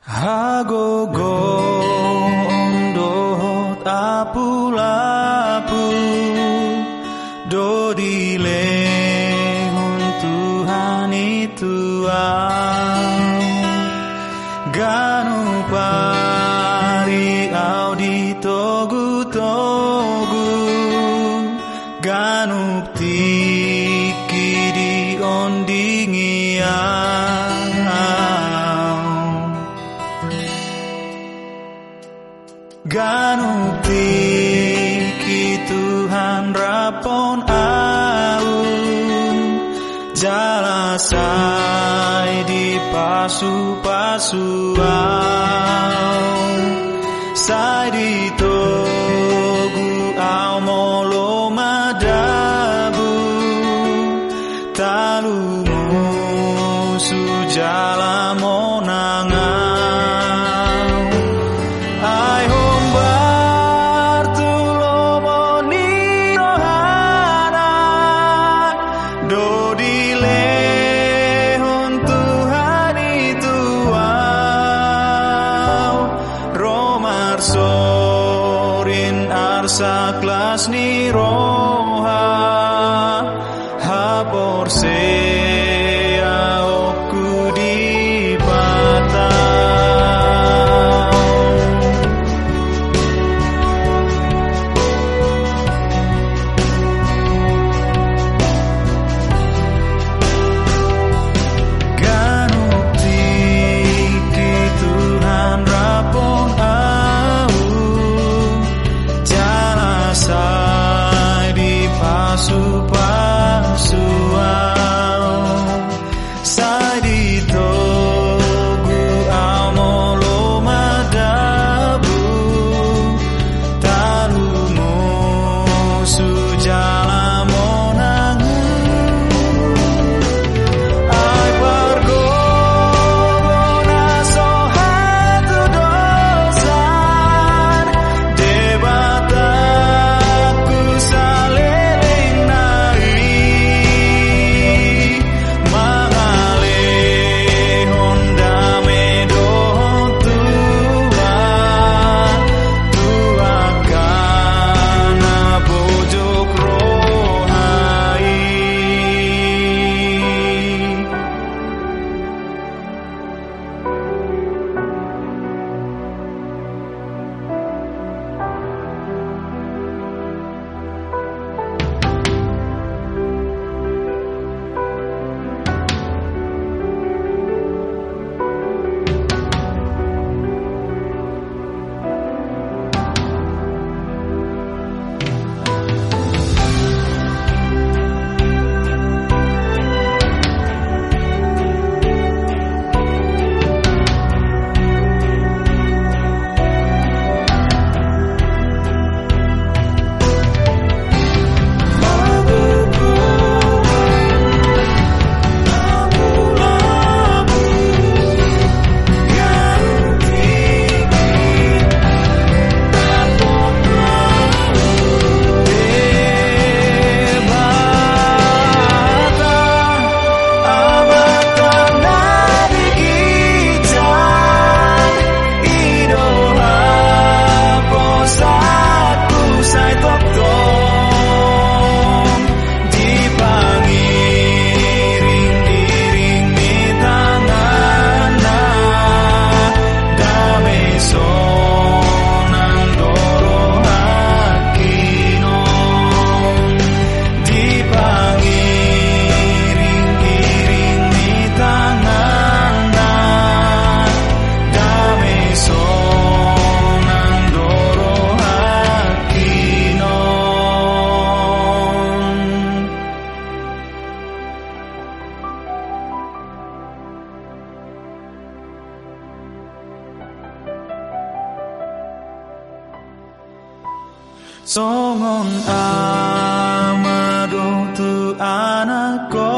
Hagogo ondot apu-lapu Dodile Tuhan itu Ganu pari audito guto Ganupi Tuhan rapon jalan Jalasai di pasu-pasu Sai di saklas ni roha hapor se Songon amado tu anakku.